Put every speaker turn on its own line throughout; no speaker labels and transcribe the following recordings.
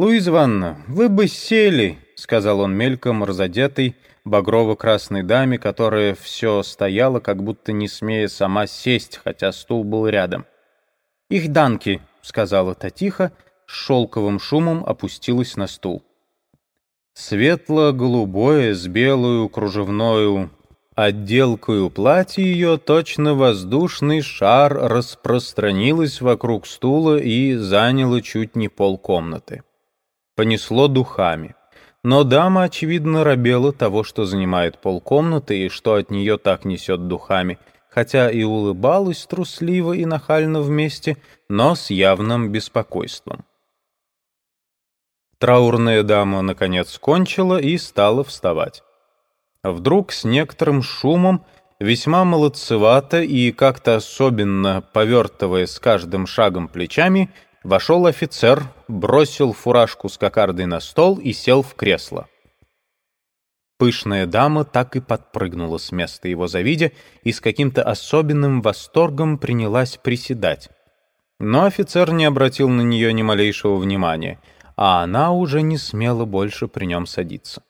«Луиза Ивановна, вы бы сели», — сказал он мельком разодетый, багрово-красной даме, которая все стояла, как будто не смея сама сесть, хотя стул был рядом. «Их данки», — сказала та тихо, с шелковым шумом опустилась на стул. Светло-голубое с белую кружевною отделкою платье ее точно воздушный шар распространилось вокруг стула и заняло чуть не полкомнаты. Понесло духами. Но дама, очевидно, робела того, что занимает полкомнаты и что от нее так несет духами, хотя и улыбалась трусливо и нахально вместе, но с явным беспокойством. Траурная дама, наконец, кончила и стала вставать. Вдруг с некоторым шумом, весьма молодцевато и как-то особенно повертывая с каждым шагом плечами, вошел офицер, бросил фуражку с кокардой на стол и сел в кресло. Пышная дама так и подпрыгнула с места его завидя и с каким-то особенным восторгом принялась приседать. Но офицер не обратил на нее ни малейшего внимания — а она уже не смела больше при нем садиться.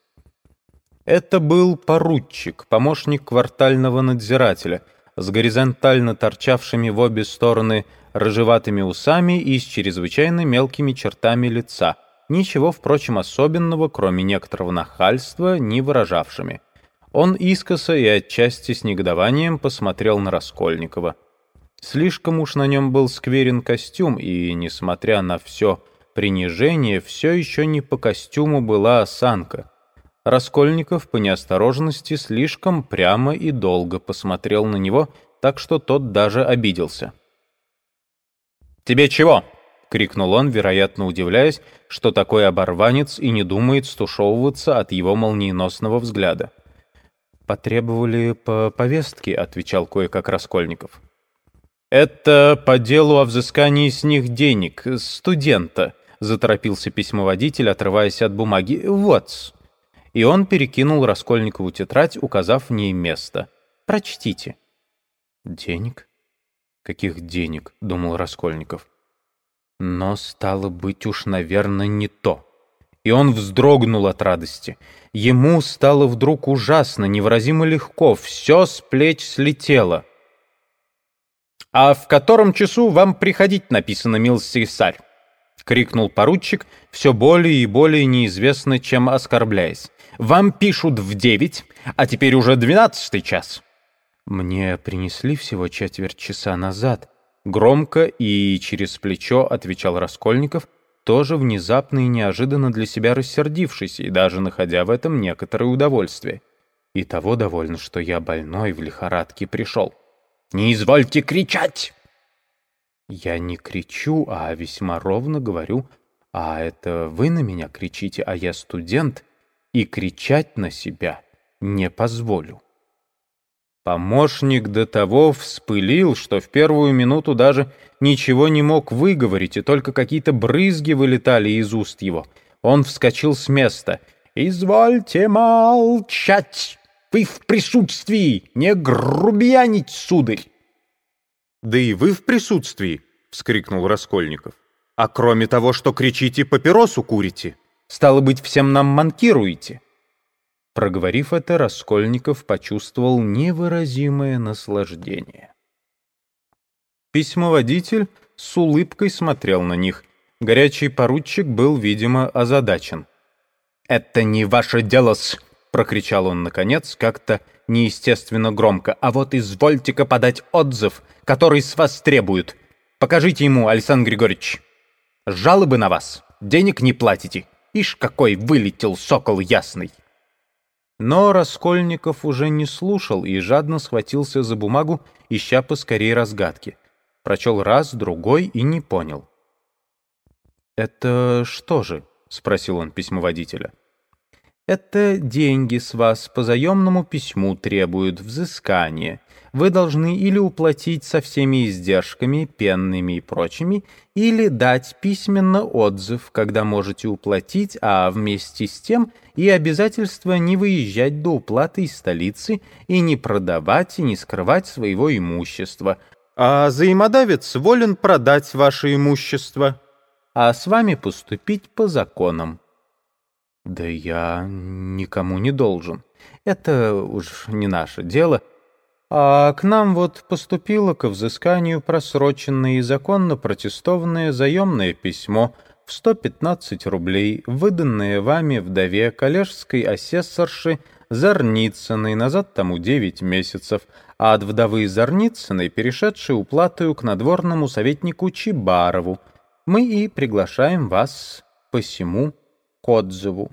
Это был поручик, помощник квартального надзирателя, с горизонтально торчавшими в обе стороны рыжеватыми усами и с чрезвычайно мелкими чертами лица, ничего, впрочем, особенного, кроме некоторого нахальства, не выражавшими. Он искоса и отчасти с негодованием посмотрел на Раскольникова. Слишком уж на нем был скверен костюм, и, несмотря на все принижение все еще не по костюму была осанка. Раскольников по неосторожности слишком прямо и долго посмотрел на него, так что тот даже обиделся. «Тебе чего?» — крикнул он, вероятно удивляясь, что такой оборванец и не думает стушевываться от его молниеносного взгляда. «Потребовали по повестке», — отвечал кое-как Раскольников. «Это по делу о взыскании с них денег, студента», — заторопился письмоводитель, отрываясь от бумаги. «Вот». И он перекинул Раскольникову тетрадь, указав в ней место. «Прочтите». «Денег? Каких денег?» — думал Раскольников. Но стало быть уж, наверное, не то. И он вздрогнул от радости. Ему стало вдруг ужасно, невыразимо легко, все с плеч слетело. «А в котором часу вам приходить написано, милостивый царь?» — крикнул поручик, все более и более неизвестно, чем оскорбляясь. «Вам пишут в девять, а теперь уже двенадцатый час». «Мне принесли всего четверть часа назад», — громко и через плечо отвечал Раскольников, тоже внезапно и неожиданно для себя рассердившись и даже находя в этом некоторое удовольствие. И того довольно, что я больной в лихорадке пришел. «Не извольте кричать!» Я не кричу, а весьма ровно говорю, а это вы на меня кричите, а я студент, и кричать на себя не позволю. Помощник до того вспылил, что в первую минуту даже ничего не мог выговорить, и только какие-то брызги вылетали из уст его. Он вскочил с места. «Извольте молчать! Вы в присутствии! Не грубиянить, сударь!»
«Да и вы в присутствии!» — вскрикнул Раскольников. «А кроме того, что кричите, папиросу курите!»
«Стало быть, всем нам манкируете!» Проговорив это, Раскольников почувствовал невыразимое наслаждение. Письмоводитель с улыбкой смотрел на них. Горячий поручик был, видимо, озадачен. «Это не ваше дело-с!» — прокричал он, наконец, как-то неестественно громко. «А вот извольте-ка подать отзыв, который с вас требуют. Покажите ему, Александр Григорьевич. Жалобы на вас. Денег не платите. Ишь, какой вылетел сокол ясный!» Но Раскольников уже не слушал и жадно схватился за бумагу, ища поскорее разгадки. Прочел раз, другой и не понял. «Это что же?» — спросил он письмоводителя. Это деньги с вас по заемному письму требуют взыскания. Вы должны или уплатить со всеми издержками, пенными и прочими, или дать письменно отзыв, когда можете уплатить, а вместе с тем и обязательство не выезжать до уплаты из столицы и не продавать и не скрывать своего имущества. А взаимодавец волен продать ваше имущество. а с вами поступить по законам».
«Да я никому не должен.
Это уж не наше дело. А к нам вот поступило к взысканию просроченное и законно протестованное заемное письмо в 115 рублей, выданное вами вдове коллежской асессорши Зарницыной назад тому 9 месяцев, а от вдовы Зарницыной перешедшей уплатою к надворному советнику Чибарову. Мы и приглашаем вас посему к отзыву.